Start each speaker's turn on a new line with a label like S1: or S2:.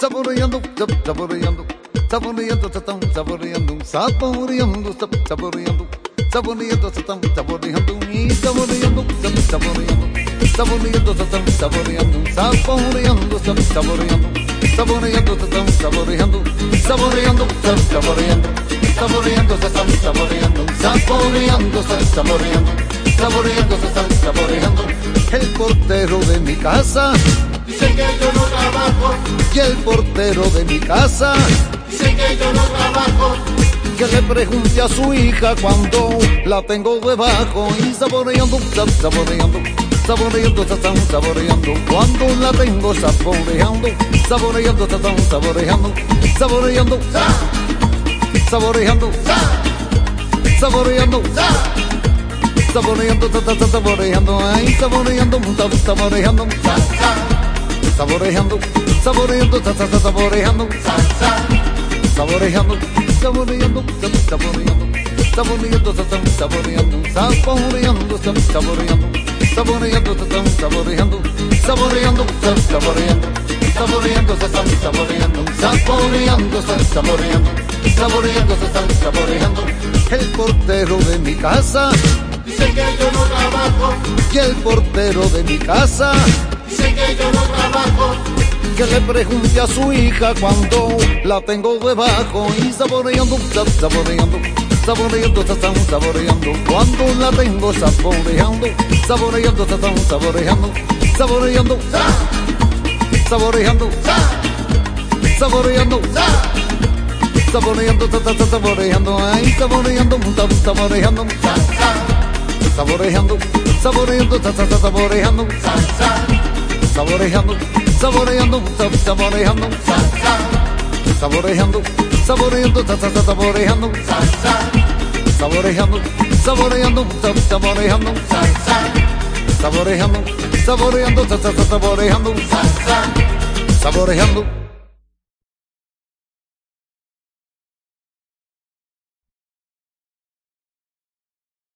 S1: saboreando, saboreando, saboreando, saboreando, saboreando, saboreando, saboreando, saboreando y saboreando, saboreando, saboreando, saboreando, saboreando, saboreando, saboreando, saboreando, saboreando, saboreando, saboreando, saboreando, saboreando, saboreando, saboreando, saboreando. El portero de mi casa
S2: Dice que yo no trabajo,
S1: y el portero de mi casa.
S2: Dice que yo no trabajo,
S1: que le pregunte a su hija cuando la tengo debajo. Y saboreando, sa- saboreando, saboreando, sa- sa- saboreando, cuando la tengo saboreando, saboreando, sa- sa- saboreando, saboreando, saboreando, saboreando, saboreando, sa- sa- sa- saboreando, ay, saboreando, sa- saboreando, saboreando, saboreando, sa- sa- sa- saboreando, saboreando, saboreando, sa- saboreando, saboreando, sa- sa- saboreando, saboreando, sa- saboreando, saboreando, sa- sa- saboreando, saboreando, sa- saboreando, saboreando, sa- sa- saboreando, saboreando, sa- saboreando, saboreando, sa- sa- saboreando, el portero de mi casa
S2: dice que yo no trabajo,
S1: y el portero de mi casa
S2: que
S1: le pregunte a su hija cuando la tengo debajo y saboreando, sa- saboreando, saboreando, sa- sa- saboreando, cuando la tengo saboreando, saboreando, sa- sa- saboreando, saboreando, saboreando, saboreando, saboreando, sa- sa- sa- saboreando, ay, saboreando, sa- saboreando, saboreando, saboreando, sa- sa- sa- saboreando, saboreando, saboreando, sa- saboreando, sa- sa- sa- saboreando, saboreando, saboreando, sa- saboreando, saboreando, sa- sa- sa- saboreando, saboreando.